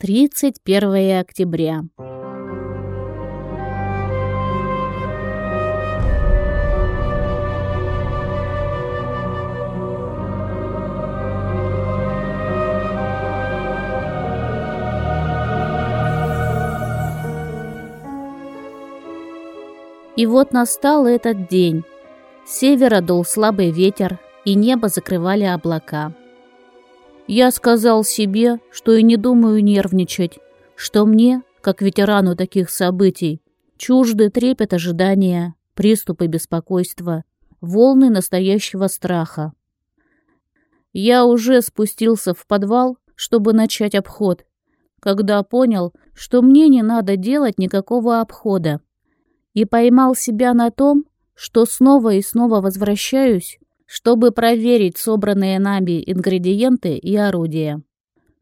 31 октября. И вот настал этот день. С севера дул слабый ветер, и небо закрывали облака. Я сказал себе, что и не думаю нервничать, что мне, как ветерану таких событий, чужды трепет ожидания, приступы беспокойства, волны настоящего страха. Я уже спустился в подвал, чтобы начать обход, когда понял, что мне не надо делать никакого обхода, и поймал себя на том, что снова и снова возвращаюсь чтобы проверить собранные нами ингредиенты и орудия.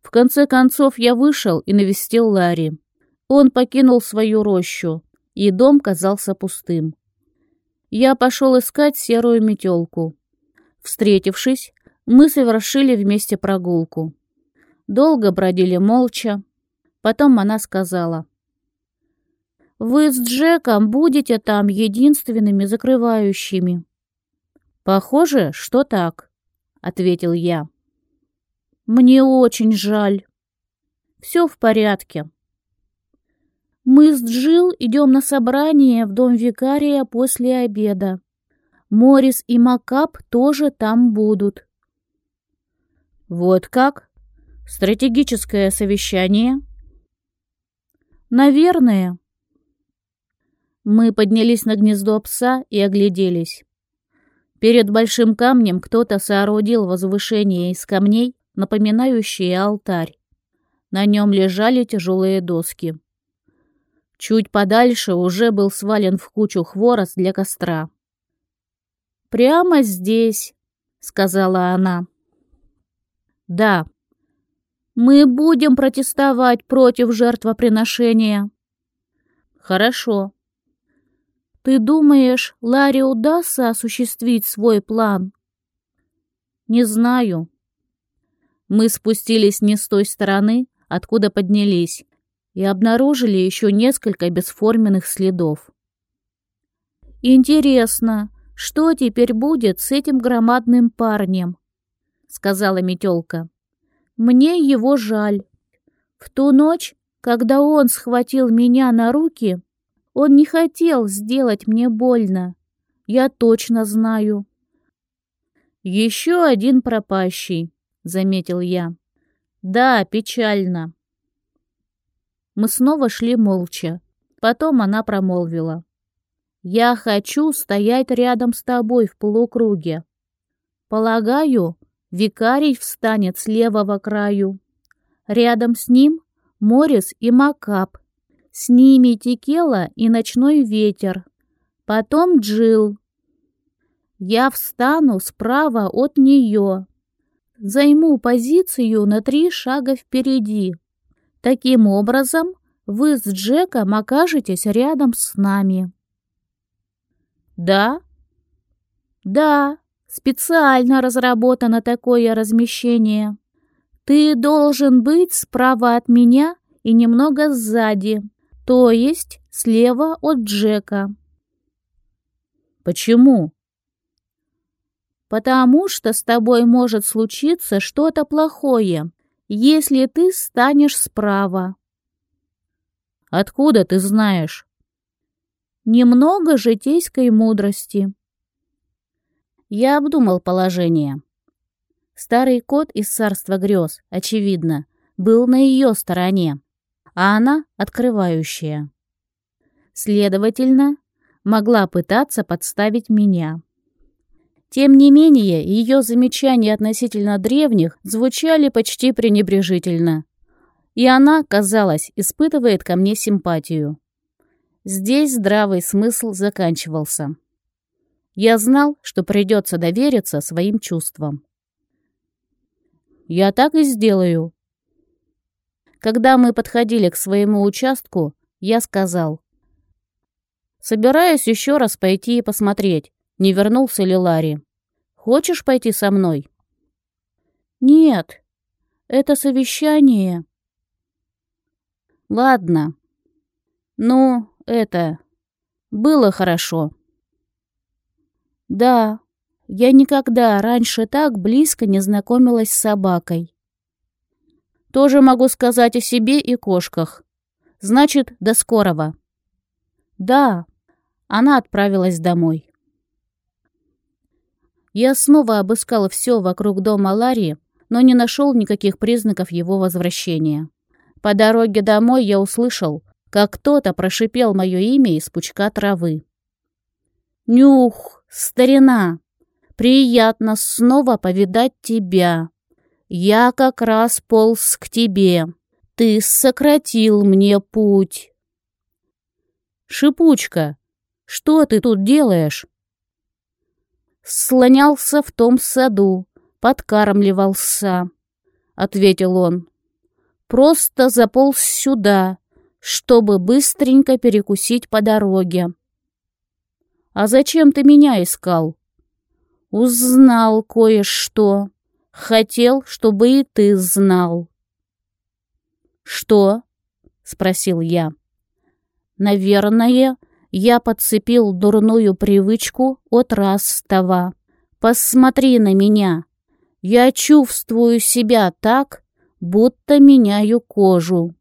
В конце концов я вышел и навестил Ларри. Он покинул свою рощу, и дом казался пустым. Я пошел искать серую метелку. Встретившись, мы совершили вместе прогулку. Долго бродили молча. Потом она сказала. «Вы с Джеком будете там единственными закрывающими. «Похоже, что так», — ответил я. «Мне очень жаль. Все в порядке. Мы с Джил идем на собрание в дом викария после обеда. Морис и Макап тоже там будут». «Вот как? Стратегическое совещание?» «Наверное». Мы поднялись на гнездо пса и огляделись. Перед большим камнем кто-то соорудил возвышение из камней, напоминающие алтарь. На нем лежали тяжелые доски. Чуть подальше уже был свален в кучу хворост для костра. «Прямо здесь», — сказала она. «Да, мы будем протестовать против жертвоприношения». «Хорошо», ты думаешь, Ларе удастся осуществить свой план? Не знаю. Мы спустились не с той стороны, откуда поднялись, и обнаружили еще несколько бесформенных следов. Интересно, что теперь будет с этим громадным парнем? сказала Метелка. Мне его жаль. В ту ночь, когда он схватил меня на руки, он не хотел сделать мне больно. Я точно знаю. Еще один пропащий, заметил я. Да, печально. Мы снова шли молча. Потом она промолвила. Я хочу стоять рядом с тобой в полукруге. Полагаю, викарий встанет с левого краю. Рядом с ним Морис и Макап с ними Текела и ночной ветер. Потом Джил. Я встану справа от нее. Займу позицию на три шага впереди. Таким образом, вы с Джеком окажетесь рядом с нами. Да? Да, специально разработано такое размещение. Ты должен быть справа от меня и немного сзади то есть слева от Джека. Почему? Потому что с тобой может случиться что-то плохое, если ты станешь справа. Откуда ты знаешь? Немного житейской мудрости. Я обдумал положение. Старый кот из царства грез, очевидно, был на ее стороне а она открывающая. Следовательно, могла пытаться подставить меня. Тем не менее, ее замечания относительно древних звучали почти пренебрежительно, и она, казалось, испытывает ко мне симпатию. Здесь здравый смысл заканчивался. Я знал, что придется довериться своим чувствам. «Я так и сделаю», когда мы подходили к своему участку, я сказал. «Собираюсь еще раз пойти и посмотреть, не вернулся ли Ларри. Хочешь пойти со мной?» «Нет, это совещание». Ладно. Ну, это... Было хорошо. Да, я никогда раньше так близко не знакомилась с собакой. Тоже могу сказать о себе и кошках. Значит, до скорого. Да, она отправилась домой. Я снова обыскал все вокруг дома Ларри, но не нашел никаких признаков его возвращения. По дороге домой я услышал, как кто-то прошипел мое имя из пучка травы. «Нюх, старина! Приятно снова повидать тебя. Я как раз полз к тебе. Ты сократил мне путь». «Шипучка, что ты тут делаешь?» «Слонялся в том саду, подкармливался», — ответил он. «Просто заполз сюда, чтобы быстренько перекусить по дороге». «А зачем ты меня искал?» «Узнал кое-что. Хотел, чтобы и ты знал». «Что?» — спросил я. «Наверное, я подцепил дурную привычку от Растова. Посмотри на меня. Я чувствую себя так, будто меняю кожу».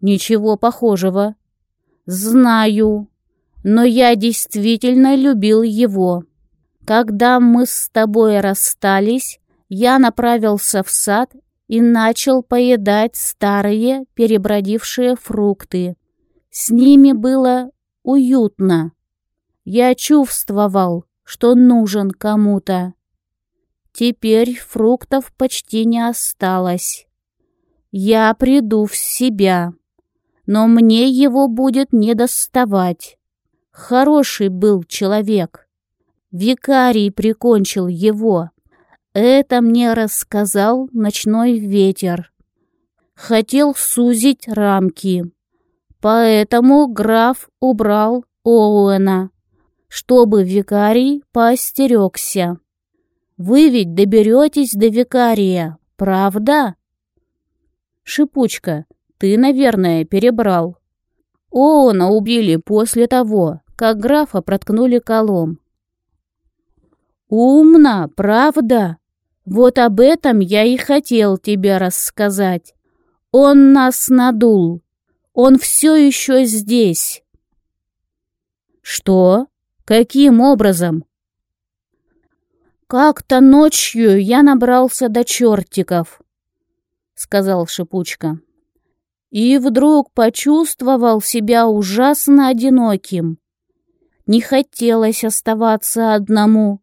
«Ничего похожего». «Знаю, но я действительно любил его. Когда мы с тобой расстались, я направился в сад и начал поедать старые перебродившие фрукты. С ними было уютно. Я чувствовал, что нужен кому-то. Теперь фруктов почти не осталось. Я приду в себя, но мне его будет не доставать. Хороший был человек. Викарий прикончил его. Это мне рассказал ночной ветер. Хотел сузить рамки. Поэтому граф убрал Оуэна, чтобы викарий поостерегся. Вы ведь доберетесь до викария, правда? Шипучка, ты, наверное, перебрал. Оуэна убили после того, как графа проткнули колом. «Умно, правда? Вот об этом я и хотел тебе рассказать. Он нас надул. Он все еще здесь». «Что? Каким образом?» «Как-то ночью я набрался до чертиков», — сказал Шипучка. «И вдруг почувствовал себя ужасно одиноким. Не хотелось оставаться одному,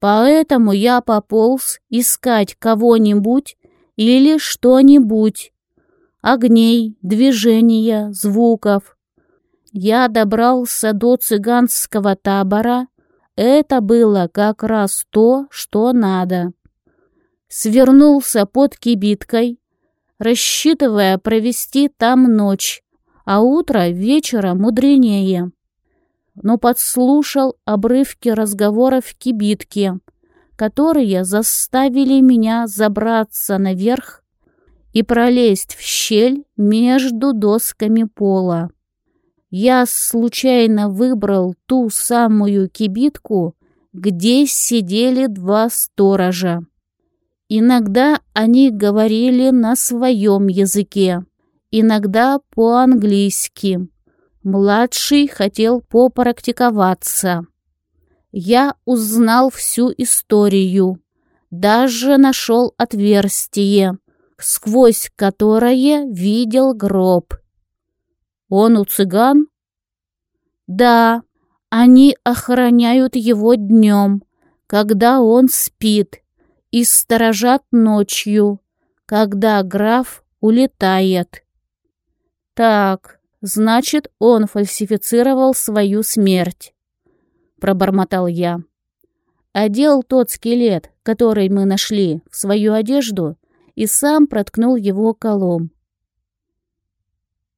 поэтому я пополз искать кого-нибудь или что-нибудь. Огней, движения, звуков. Я добрался до цыганского табора. Это было как раз то, что надо. Свернулся под кибиткой, рассчитывая провести там ночь, а утро вечера мудренее но подслушал обрывки разговоров в кибитке, которые заставили меня забраться наверх и пролезть в щель между досками пола. Я случайно выбрал ту самую кибитку, где сидели два сторожа. Иногда они говорили на своем языке, иногда по-английски. Младший хотел попрактиковаться. Я узнал всю историю, даже нашел отверстие, сквозь которое видел гроб. Он у цыган? Да, они охраняют его днем, когда он спит, и сторожат ночью, когда граф улетает. Так, Значит, он фальсифицировал свою смерть. Пробормотал я. Одел тот скелет, который мы нашли, в свою одежду и сам проткнул его колом.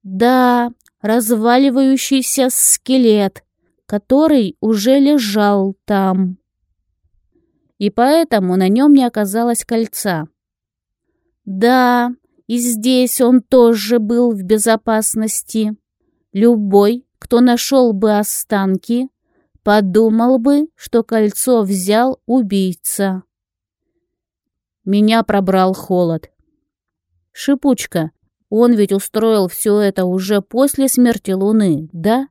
Да, разваливающийся скелет, который уже лежал там. И поэтому на нем не оказалось кольца. Да, И здесь он тоже был в безопасности. Любой, кто нашел бы останки, подумал бы, что кольцо взял убийца. Меня пробрал холод. Шипучка, он ведь устроил все это уже после смерти Луны, да?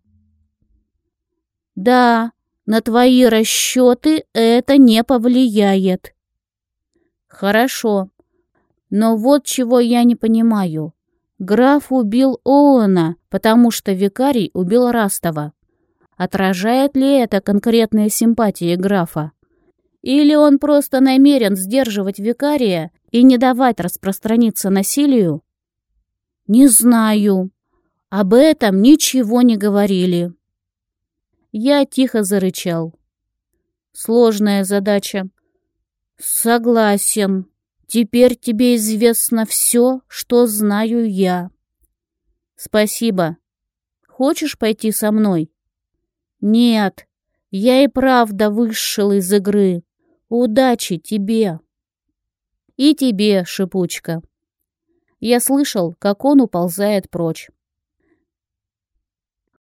Да, на твои расчеты это не повлияет. Хорошо. Но вот чего я не понимаю. Граф убил Оуэна, потому что викарий убил Растова. Отражает ли это конкретные симпатии графа? Или он просто намерен сдерживать викария и не давать распространиться насилию? Не знаю. Об этом ничего не говорили. Я тихо зарычал. Сложная задача. Согласен. Теперь тебе известно все, что знаю я. Спасибо. Хочешь пойти со мной? Нет, я и правда вышел из игры. Удачи тебе. И тебе, шипучка. Я слышал, как он уползает прочь.